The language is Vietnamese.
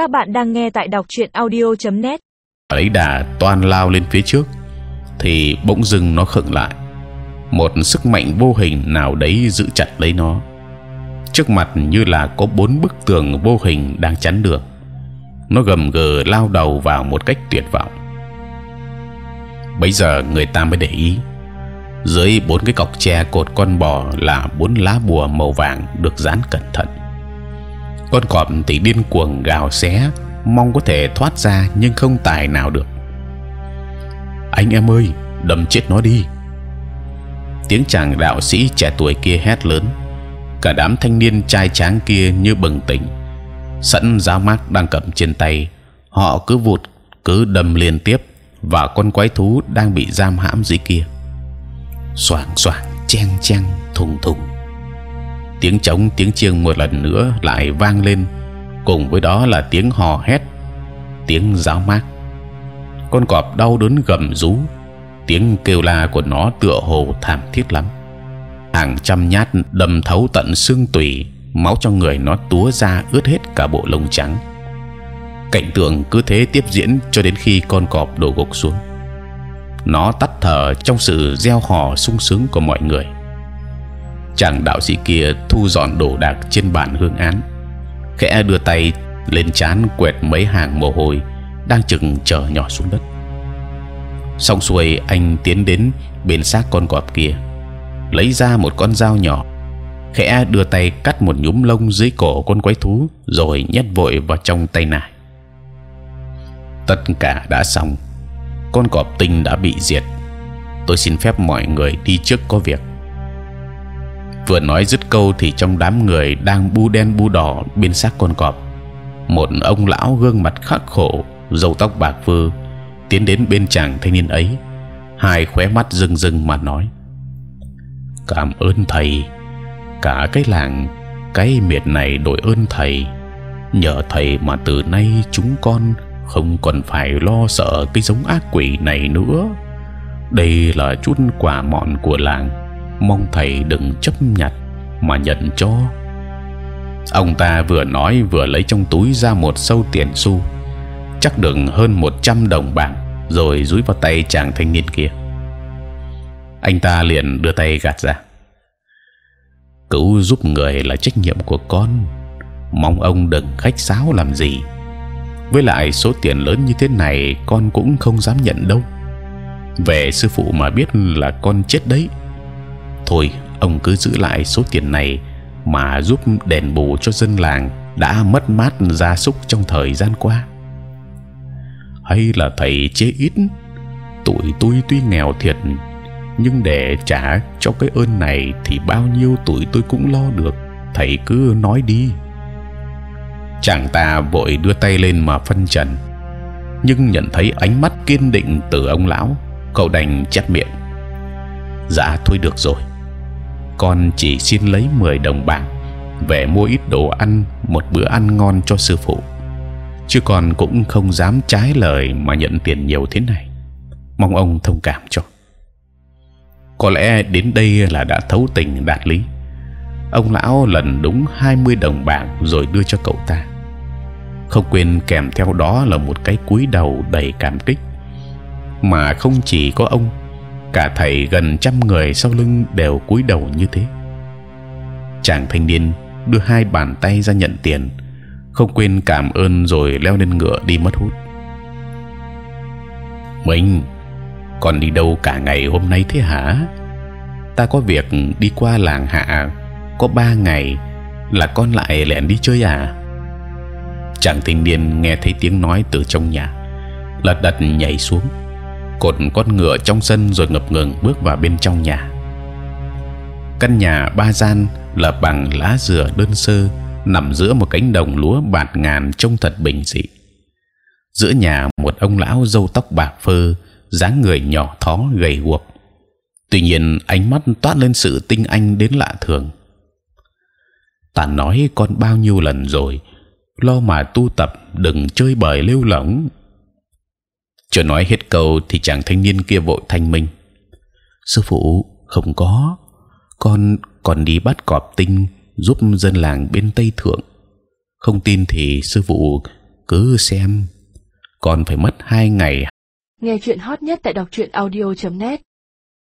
Các bạn đang nghe tại đọc truyện audio.net. ấy đà toan lao lên phía trước, thì bỗng dưng nó khựng lại. Một sức mạnh vô hình nào đấy giữ chặt lấy nó. Trước mặt như là có bốn bức tường vô hình đang chắn đường. Nó gầm gừ lao đầu vào một cách tuyệt vọng. Bây giờ người ta mới để ý dưới bốn cái cọc tre cột con bò là bốn lá bùa màu vàng được dán cẩn thận con cọp thì điên cuồng gào xé, mong có thể thoát ra nhưng không tài nào được. Anh em ơi, đâm chết nó đi. Tiếng chàng đạo sĩ trẻ tuổi kia hét lớn. Cả đám thanh niên trai tráng kia như bừng tỉnh. Sẵn giáo mác đang cầm trên tay, họ cứ vụt, cứ đâm liên tiếp và con quái thú đang bị giam hãm dưới kia. Xoảng xoảng chen chen thùng thùng tiếng trống, tiếng chiêng một lần nữa lại vang lên. Cùng với đó là tiếng hò hét, tiếng giáo mát con cọp đau đớn gầm rú, tiếng kêu la của nó tựa hồ thảm thiết lắm. Hàng trăm nhát đâm thấu tận xương tủy, máu trong người nó túa ra ướt hết cả bộ lông trắng. Cảnh tượng cứ thế tiếp diễn cho đến khi con cọp đổ gục xuống. Nó tắt thở trong sự reo hò sung sướng của mọi người chàng đạo sĩ kia thu dọn đồ đạc trên bàn hương án. Khẽ đưa tay lên chán quẹt mấy hàng mồ hôi đang chừng chờ nhỏ xuống đất. Xong xuôi, anh tiến đến bên xác con cọp kia, lấy ra một con dao nhỏ, khẽ đưa tay cắt một nhúm lông dưới cổ con quái thú rồi nhét vội vào trong tay nải. Tất cả đã xong, con cọp tinh đã bị diệt. Tôi xin phép mọi người đi trước có việc vừa nói dứt câu thì trong đám người đang bu đen bu đỏ bên xác con cọp, một ông lão gương mặt khắc khổ, râu tóc bạc phơ, tiến đến bên chàng thanh niên ấy, hai khóe mắt rưng rưng mà nói, cảm ơn thầy, cả cái làng, cái miệt này đội ơn thầy. Nhờ thầy mà từ nay chúng con không còn phải lo sợ cái giống ác quỷ này nữa. Đây là chút quà mọn của làng mong thầy đừng chấp nhặt mà nhận cho. Ông ta vừa nói vừa lấy trong túi ra một sâu tiền xu, chắc đừng hơn 100 đồng bạc, rồi dúi vào tay chàng thanh niên kia. Anh ta liền đưa tay gạt ra. Cứu giúp người là trách nhiệm của con, mong ông đừng khách sáo làm gì. Với lại số tiền lớn như thế này, con cũng không dám nhận đâu. Về sư phụ mà biết là con chết đấy thôi, ông cứ giữ lại số tiền này mà giúp đền bù cho dân làng đã mất mát gia súc trong thời gian qua. Hay là thầy chế ít tuổi tôi tuy nghèo thiệt, nhưng để trả cho cái ơn này thì bao nhiêu tuổi tôi cũng lo được, thầy cứ nói đi. Chàng ta vội đưa tay lên mà phân trần, nhưng nhận thấy ánh mắt kiên định từ ông lão, cậu đành chép miệng. Dạ thôi được rồi con chỉ xin lấy 10 đồng bạc, về mua ít đồ ăn, một bữa ăn ngon cho sư phụ. Chứ còn cũng không dám trái lời mà nhận tiền nhiều thế này. Mong ông thông cảm cho. Có lẽ đến đây là đã thấu tình đạt lý. Ông lão lần đúng 20 đồng bạc rồi đưa cho cậu ta. Không quên kèm theo đó là một cái cúi đầu đầy cảm kích. Mà không chỉ có ông cả thầy gần trăm người sau lưng đều cúi đầu như thế. Chàng thanh niên đưa hai bàn tay ra nhận tiền, không quên cảm ơn rồi leo lên ngựa đi mất hút. Mình còn đi đâu cả ngày hôm nay thế hả? Ta có việc đi qua làng hạ, có ba ngày, là con lại lẻn đi chơi à? Chàng thanh niên nghe thấy tiếng nói từ trong nhà, lật đật nhảy xuống cột con ngựa trong sân rồi ngập ngừng bước vào bên trong nhà. Căn nhà ba gian là bằng lá dừa đơn sơ, nằm giữa một cánh đồng lúa bạt ngàn trông thật bình dị. Giữa nhà một ông lão râu tóc bạc phơ, dáng người nhỏ thó gầy guộc. Tuy nhiên, ánh mắt toát lên sự tinh anh đến lạ thường. Ta nói con bao nhiêu lần rồi, lo mà tu tập, đừng chơi bời lêu lỏng chưa nói hết câu thì chàng thanh niên kia vội thanh minh. Sư phụ, không có. Con còn đi bắt cọp tinh giúp dân làng bên tây thượng. Không tin thì sư phụ cứ xem. Còn phải mất hai ngày. Nghe chuyện hot nhất tại đọc truyện audio.net